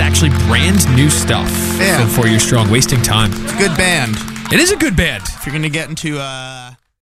actually brand new stuff yeah. for, for your strong wasting time. It's a good band. It is a good band. If you're going to get into uh,